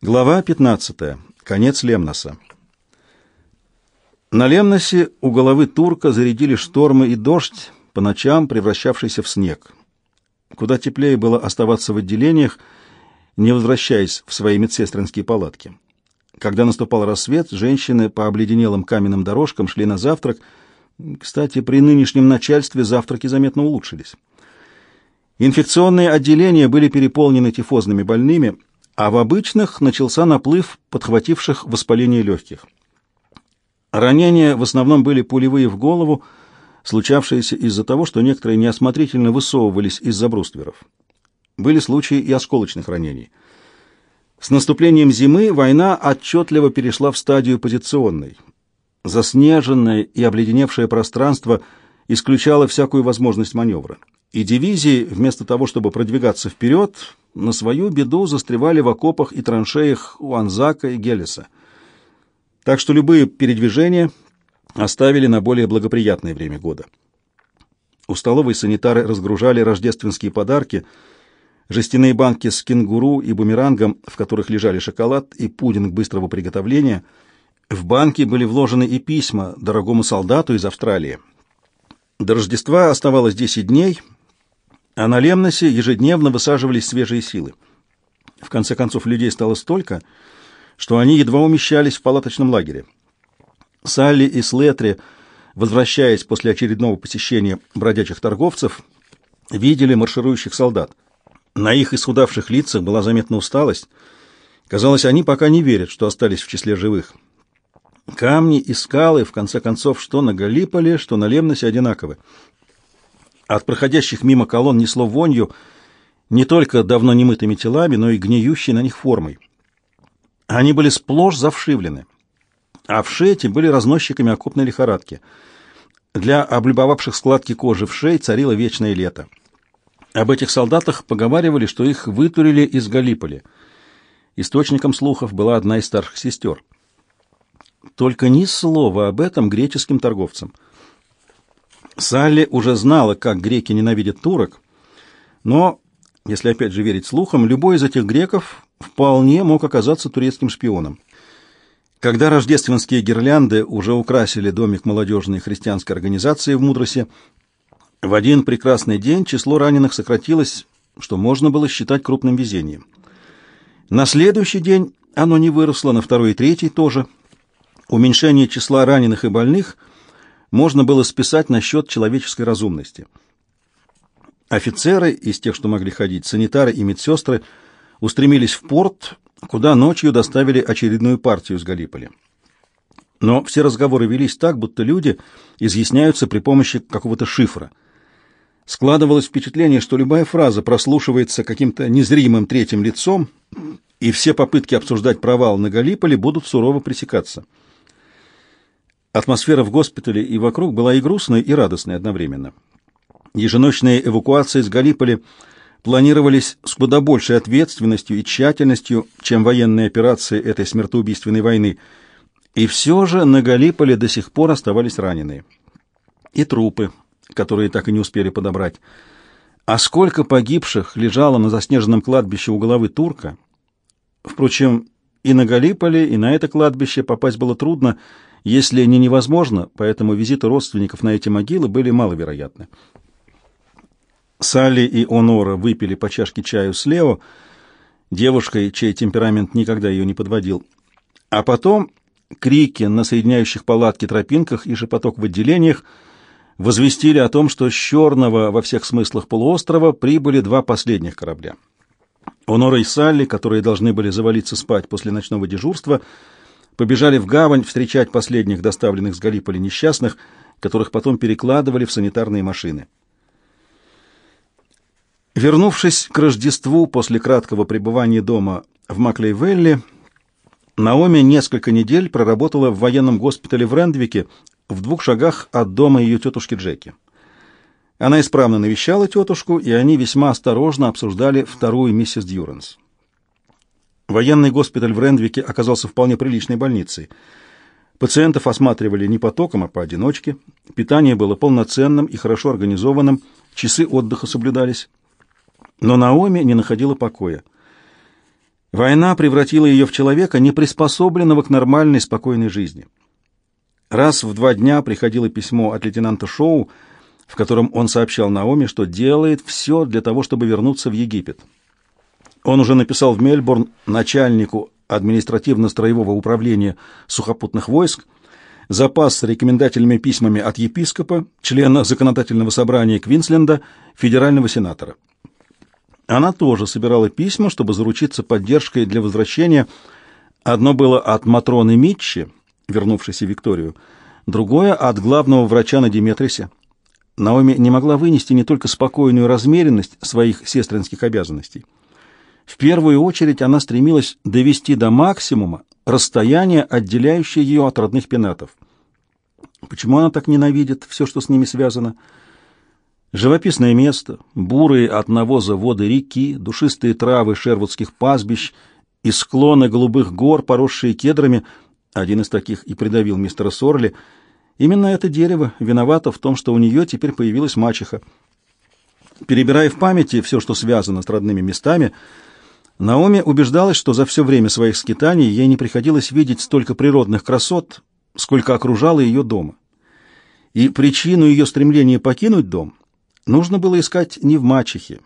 Глава 15. Конец Лемноса. На Лемносе у головы турка зарядили штормы и дождь, по ночам превращавшийся в снег. Куда теплее было оставаться в отделениях, не возвращаясь в свои медсестринские палатки. Когда наступал рассвет, женщины по обледенелым каменным дорожкам шли на завтрак. Кстати, при нынешнем начальстве завтраки заметно улучшились. Инфекционные отделения были переполнены тифозными больными, а в обычных начался наплыв подхвативших воспаление легких. Ранения в основном были пулевые в голову, случавшиеся из-за того, что некоторые неосмотрительно высовывались из-за брустверов. Были случаи и осколочных ранений. С наступлением зимы война отчетливо перешла в стадию позиционной. Заснеженное и обледеневшее пространство исключало всякую возможность маневра. И дивизии, вместо того, чтобы продвигаться вперед, на свою беду застревали в окопах и траншеях у Анзака и Гелеса. Так что любые передвижения оставили на более благоприятное время года. У столовой санитары разгружали рождественские подарки, жестяные банки с кенгуру и бумерангом, в которых лежали шоколад и пудинг быстрого приготовления. В банки были вложены и письма дорогому солдату из Австралии. До Рождества оставалось 10 дней — а на Лемносе ежедневно высаживались свежие силы. В конце концов, людей стало столько, что они едва умещались в палаточном лагере. Салли и Слетри, возвращаясь после очередного посещения бродячих торговцев, видели марширующих солдат. На их исхудавших лицах была заметна усталость. Казалось, они пока не верят, что остались в числе живых. Камни и скалы, в конце концов, что на Галиполе, что на Лемносе одинаковы. От проходящих мимо колонн несло вонью не только давно немытыми телами, но и гниющей на них формой. Они были сплошь завшивлены, а в шете были разносчиками окопной лихорадки. Для облюбовавших складки кожи в шее царило вечное лето. Об этих солдатах поговаривали, что их вытурили из Галиполи. Источником слухов была одна из старших сестер. Только ни слова об этом греческим торговцам – Салли уже знала, как греки ненавидят турок, но, если опять же верить слухам, любой из этих греков вполне мог оказаться турецким шпионом. Когда рождественские гирлянды уже украсили домик молодежной христианской организации в Мудросе, в один прекрасный день число раненых сократилось, что можно было считать крупным везением. На следующий день оно не выросло, на второй и третий тоже. Уменьшение числа раненых и больных – можно было списать на счет человеческой разумности. Офицеры из тех, что могли ходить, санитары и медсестры устремились в порт, куда ночью доставили очередную партию с Галиполи. Но все разговоры велись так, будто люди изъясняются при помощи какого-то шифра. Складывалось впечатление, что любая фраза прослушивается каким-то незримым третьим лицом, и все попытки обсуждать провал на Галиполи будут сурово пресекаться. Атмосфера в госпитале и вокруг была и грустной, и радостной одновременно. Еженочные эвакуации с Галиполи планировались с куда большей ответственностью и тщательностью, чем военные операции этой смертоубийственной войны. И все же на Галиполе до сих пор оставались раненые. И трупы, которые так и не успели подобрать. А сколько погибших лежало на заснеженном кладбище у головы турка? Впрочем, и на Галиполе, и на это кладбище попасть было трудно, если не невозможно, поэтому визиты родственников на эти могилы были маловероятны. Салли и Онора выпили по чашке чаю с Лео, девушкой, чей темперамент никогда ее не подводил. А потом крики на соединяющих палатки тропинках и шепоток в отделениях возвестили о том, что с черного во всех смыслах полуострова прибыли два последних корабля. Онора и Салли, которые должны были завалиться спать после ночного дежурства, побежали в гавань встречать последних доставленных с Галиполи несчастных, которых потом перекладывали в санитарные машины. Вернувшись к Рождеству после краткого пребывания дома в Маклейвелле, Наоми несколько недель проработала в военном госпитале в Рендвике в двух шагах от дома ее тетушки Джеки. Она исправно навещала тетушку, и они весьма осторожно обсуждали вторую миссис Дьюранс. Военный госпиталь в Рендвике оказался вполне приличной больницей. Пациентов осматривали не потоком, а поодиночке. Питание было полноценным и хорошо организованным, часы отдыха соблюдались. Но Наоми не находила покоя. Война превратила ее в человека, не приспособленного к нормальной спокойной жизни. Раз в два дня приходило письмо от лейтенанта Шоу, в котором он сообщал Наоми, что делает все для того, чтобы вернуться в Египет. Он уже написал в Мельбурн начальнику административно-строевого управления сухопутных войск запас с рекомендательными письмами от епископа, члена законодательного собрания Квинсленда, федерального сенатора. Она тоже собирала письма, чтобы заручиться поддержкой для возвращения. Одно было от Матроны Митчи, вернувшейся в Викторию, другое — от главного врача на Диметрисе. Наоми не могла вынести не только спокойную размеренность своих сестринских обязанностей. В первую очередь она стремилась довести до максимума расстояние, отделяющее ее от родных пенатов. Почему она так ненавидит все, что с ними связано? Живописное место, бурые от навоза воды реки, душистые травы шервудских пастбищ и склоны голубых гор, поросшие кедрами, один из таких и придавил мистера Сорли, именно это дерево виновато в том, что у нее теперь появилась мачеха. Перебирая в памяти все, что связано с родными местами, Наоми убеждалась, что за все время своих скитаний ей не приходилось видеть столько природных красот, сколько окружало ее дома. И причину ее стремления покинуть дом нужно было искать не в мачехе.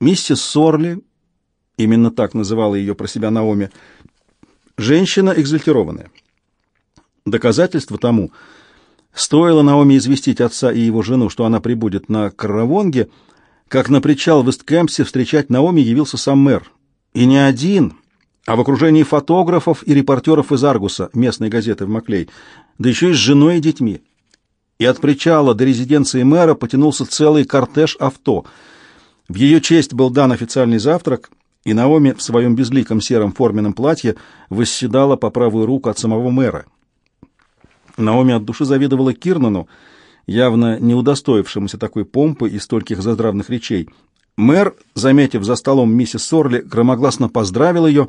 Миссис Сорли, именно так называла ее про себя Наоми, женщина экзальтированная. Доказательство тому, стоило Наоми известить отца и его жену, что она прибудет на Каравонге, как на причал в Исткемпсе встречать Наоми явился сам мэр. И не один, а в окружении фотографов и репортеров из Аргуса, местной газеты в Маклей, да еще и с женой и детьми. И от причала до резиденции мэра потянулся целый кортеж авто. В ее честь был дан официальный завтрак, и Наоми в своем безликом сером форменном платье восседала по правую руку от самого мэра. Наоми от души завидовала Кирнану, явно не удостоившемуся такой помпы и стольких заздравных речей. Мэр, заметив за столом миссис Сорли, громогласно поздравил ее,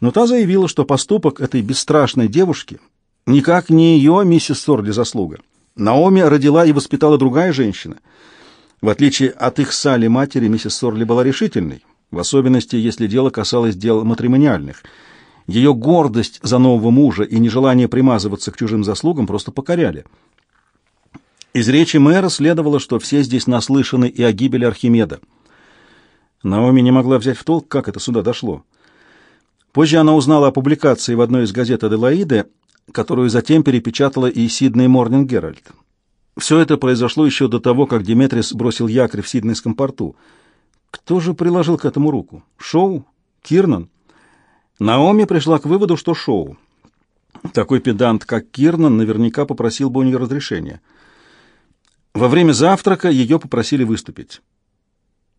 но та заявила, что поступок этой бесстрашной девушки никак не ее, миссис Сорли, заслуга. Наоми родила и воспитала другая женщина. В отличие от их Салли матери, миссис Сорли была решительной, в особенности, если дело касалось дел матримониальных. Ее гордость за нового мужа и нежелание примазываться к чужим заслугам просто покоряли — из речи мэра следовало, что все здесь наслышаны и о гибели Архимеда. Наоми не могла взять в толк, как это сюда дошло. Позже она узнала о публикации в одной из газет Аделаиды, которую затем перепечатала и Сидней Морнинг Геральт. Все это произошло еще до того, как Диметрис бросил якорь в Сиднейском порту. Кто же приложил к этому руку? Шоу? Кирнан? Наоми пришла к выводу, что Шоу. Такой педант, как Кирнан, наверняка попросил бы у нее разрешения. Во время завтрака ее попросили выступить.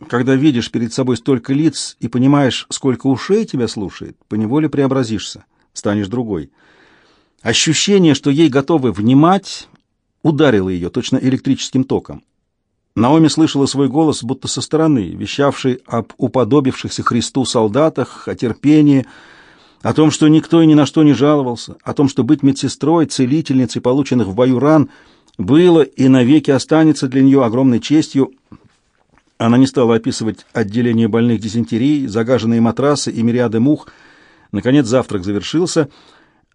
Когда видишь перед собой столько лиц и понимаешь, сколько ушей тебя слушает, поневоле преобразишься, станешь другой. Ощущение, что ей готовы внимать, ударило ее точно электрическим током. Наоми слышала свой голос будто со стороны, вещавший об уподобившихся Христу солдатах, о терпении, о том, что никто и ни на что не жаловался, о том, что быть медсестрой, целительницей полученных в бою ран — было и навеки останется для нее огромной честью. Она не стала описывать отделение больных дизентерией, загаженные матрасы и мириады мух. Наконец завтрак завершился.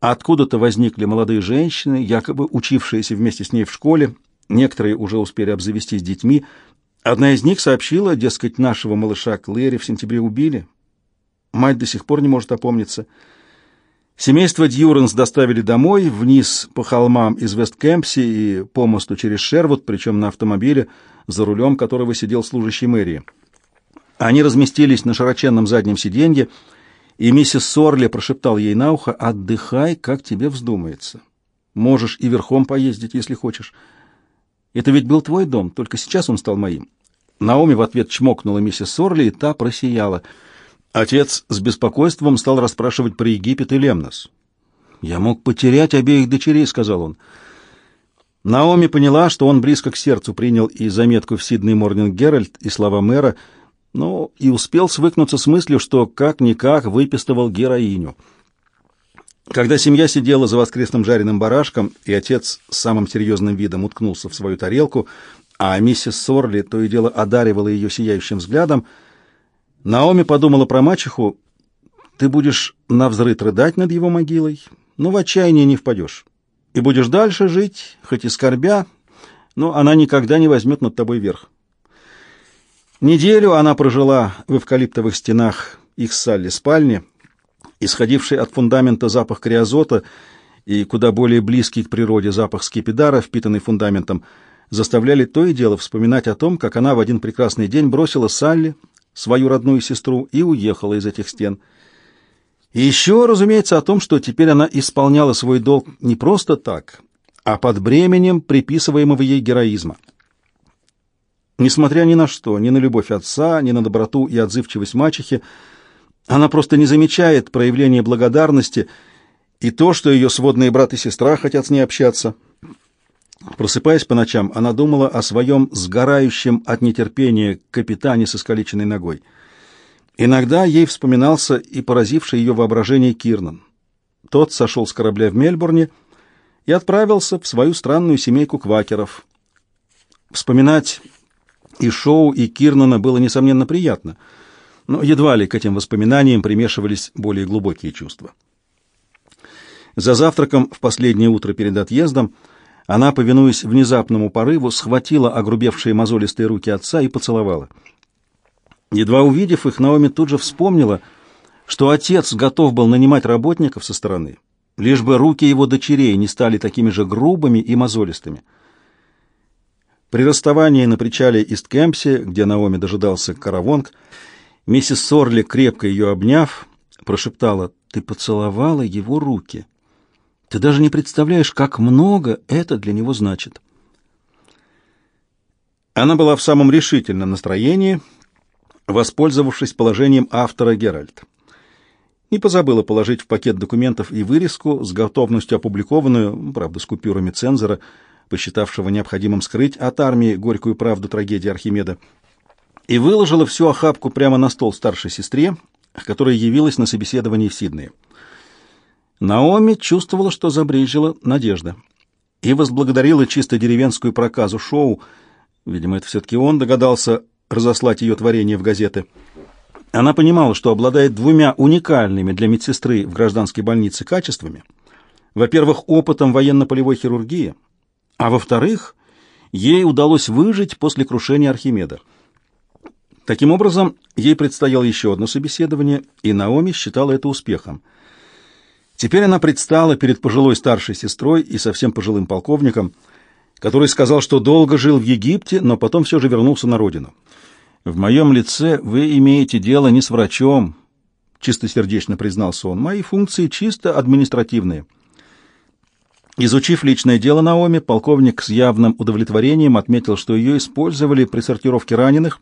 Откуда-то возникли молодые женщины, якобы учившиеся вместе с ней в школе. Некоторые уже успели обзавестись детьми. Одна из них сообщила, дескать, нашего малыша Клэри в сентябре убили. Мать до сих пор не может опомниться. Семейство Дьюранс доставили домой, вниз по холмам из Весткемпси и по мосту через Шервуд, причем на автомобиле, за рулем которого сидел служащий мэрии. Они разместились на широченном заднем сиденье, и миссис Сорли прошептал ей на ухо «Отдыхай, как тебе вздумается. Можешь и верхом поездить, если хочешь. Это ведь был твой дом, только сейчас он стал моим». Наоми в ответ чмокнула миссис Сорли, и та просияла – Отец с беспокойством стал расспрашивать про Египет и Лемнос. «Я мог потерять обеих дочерей», — сказал он. Наоми поняла, что он близко к сердцу принял и заметку в Сидней Морнинг Геральт, и слова мэра, но и успел свыкнуться с мыслью, что как-никак выпистывал героиню. Когда семья сидела за воскресным жареным барашком, и отец с самым серьезным видом уткнулся в свою тарелку, а миссис Сорли то и дело одаривала ее сияющим взглядом, Наоми подумала про мачеху, ты будешь навзрыд рыдать над его могилой, но в отчаяние не впадешь. И будешь дальше жить, хоть и скорбя, но она никогда не возьмет над тобой верх. Неделю она прожила в эвкалиптовых стенах их Салли спальни, исходивший от фундамента запах криозота и куда более близкий к природе запах скипидара, впитанный фундаментом, заставляли то и дело вспоминать о том, как она в один прекрасный день бросила Салли, свою родную сестру, и уехала из этих стен. И еще, разумеется, о том, что теперь она исполняла свой долг не просто так, а под бременем приписываемого ей героизма. Несмотря ни на что, ни на любовь отца, ни на доброту и отзывчивость мачехи, она просто не замечает проявления благодарности и то, что ее сводные брат и сестра хотят с ней общаться. Просыпаясь по ночам, она думала о своем сгорающем от нетерпения капитане со искалеченной ногой. Иногда ей вспоминался и поразивший ее воображение Кирнан. Тот сошел с корабля в Мельбурне и отправился в свою странную семейку квакеров. Вспоминать и Шоу, и Кирнана было, несомненно, приятно, но едва ли к этим воспоминаниям примешивались более глубокие чувства. За завтраком в последнее утро перед отъездом она, повинуясь внезапному порыву, схватила огрубевшие мозолистые руки отца и поцеловала. Едва увидев их, Наоми тут же вспомнила, что отец готов был нанимать работников со стороны, лишь бы руки его дочерей не стали такими же грубыми и мозолистыми. При расставании на причале Исткемпсе, где Наоми дожидался каравонг, миссис Сорли, крепко ее обняв, прошептала, «Ты поцеловала его руки. Ты даже не представляешь, как много это для него значит». Она была в самом решительном настроении, воспользовавшись положением автора Геральт. Не позабыла положить в пакет документов и вырезку с готовностью опубликованную, правда, с купюрами цензора, посчитавшего необходимым скрыть от армии горькую правду трагедии Архимеда, и выложила всю охапку прямо на стол старшей сестре, которая явилась на собеседовании в Сиднее. Наоми чувствовала, что забрежила надежда, и возблагодарила чисто деревенскую проказу шоу, видимо, это все-таки он догадался разослать ее творение в газеты. Она понимала, что обладает двумя уникальными для медсестры в гражданской больнице качествами. Во-первых, опытом военно-полевой хирургии – а во-вторых, ей удалось выжить после крушения Архимеда. Таким образом, ей предстояло еще одно собеседование, и Наоми считала это успехом. Теперь она предстала перед пожилой старшей сестрой и совсем пожилым полковником, который сказал, что долго жил в Египте, но потом все же вернулся на родину. «В моем лице вы имеете дело не с врачом», — чистосердечно признался он. «Мои функции чисто административные». Изучив личное дело Наоми, полковник с явным удовлетворением отметил, что ее использовали при сортировке раненых,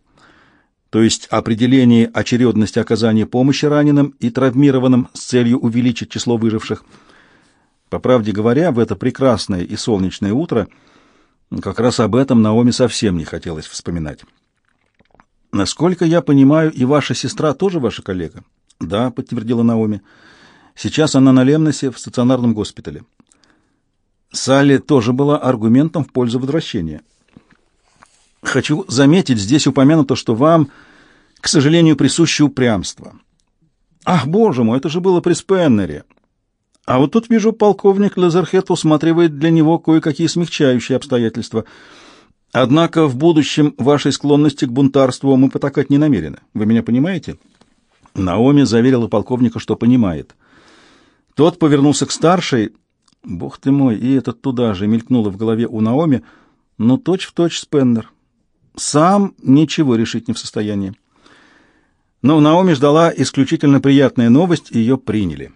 то есть определении очередности оказания помощи раненым и травмированным с целью увеличить число выживших. По правде говоря, в это прекрасное и солнечное утро как раз об этом Наоми совсем не хотелось вспоминать. «Насколько я понимаю, и ваша сестра тоже ваша коллега?» «Да», — подтвердила Наоми. «Сейчас она на Лемносе в стационарном госпитале». Салли тоже была аргументом в пользу возвращения. Хочу заметить, здесь упомянуто, что вам, к сожалению, присуще упрямство. Ах, боже мой, это же было при Спеннере. А вот тут вижу, полковник Лазерхет усматривает для него кое-какие смягчающие обстоятельства. Однако в будущем вашей склонности к бунтарству мы потакать не намерены. Вы меня понимаете? Наоми заверила полковника, что понимает. Тот повернулся к старшей, Бог ты мой, и этот туда же мелькнуло в голове у Наоми, но точь-в-точь Спеннер. Сам ничего решить не в состоянии. Но Наоми ждала исключительно приятная новость, и ее приняли.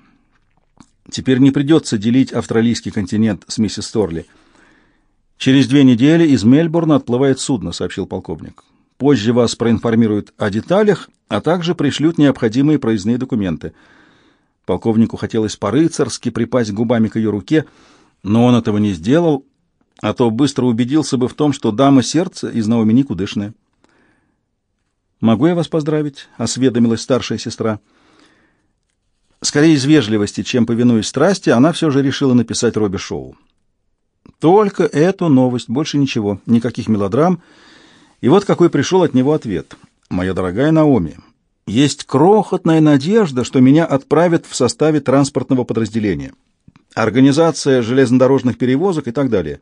Теперь не придется делить австралийский континент с миссис Торли. «Через две недели из Мельбурна отплывает судно», — сообщил полковник. «Позже вас проинформируют о деталях, а также пришлют необходимые проездные документы». Полковнику хотелось по-рыцарски припасть губами к ее руке, но он этого не сделал, а то быстро убедился бы в том, что дама сердца из Наоми никудышная. «Могу я вас поздравить?» — осведомилась старшая сестра. Скорее из вежливости, чем повинуясь страсти, она все же решила написать Робби Шоу. Только эту новость, больше ничего, никаких мелодрам. И вот какой пришел от него ответ. «Моя дорогая Наоми, Есть крохотная надежда, что меня отправят в составе транспортного подразделения. Организация железнодорожных перевозок и так далее.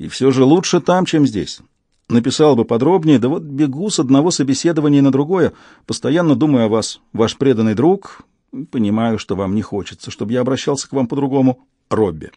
И все же лучше там, чем здесь. Написал бы подробнее, да вот бегу с одного собеседования на другое, постоянно думаю о вас. Ваш преданный друг, понимаю, что вам не хочется, чтобы я обращался к вам по-другому, Робби.